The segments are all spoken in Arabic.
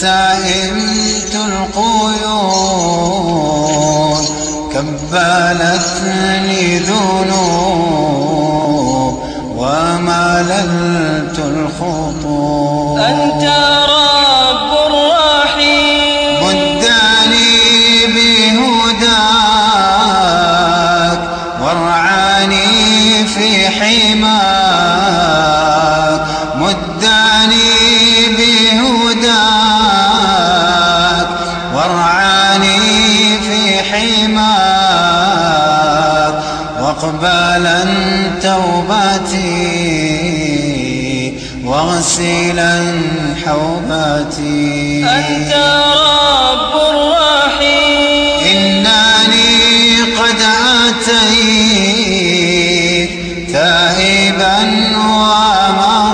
سائمت القيود كبالتني ذنوب ومللت الخطوب أنت رب الرحيم. مداني بهداك وارعاني في حماك. واقبلا توبتي واغسلا حوبتي أنت رب الرحيم. إنني قد أتيت تائبا ومضيت.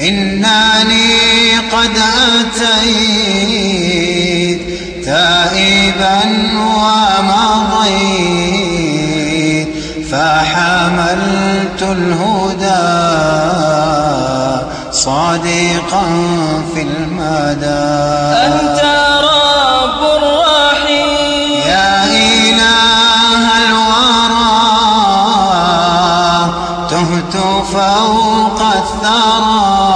إنني قد أتيت تائبا ومضيت. فحملت الهدى صادقا في المدى. أنت رب الرحيم. يا إله الورى تهت فوق الثرى.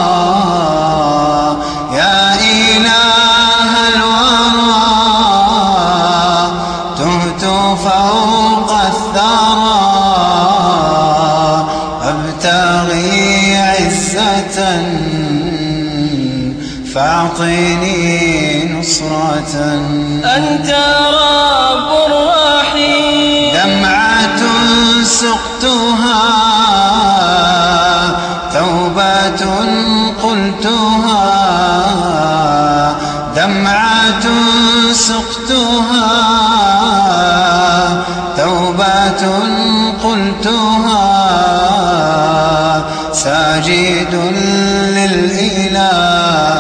فاعطني نصرة. أنت رب الرحيم. دمعة سقتها توبة قلتها. دمعة سقتها توبة قلتها. ساجد للإله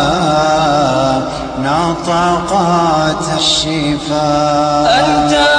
نطقت الشفاء. أنت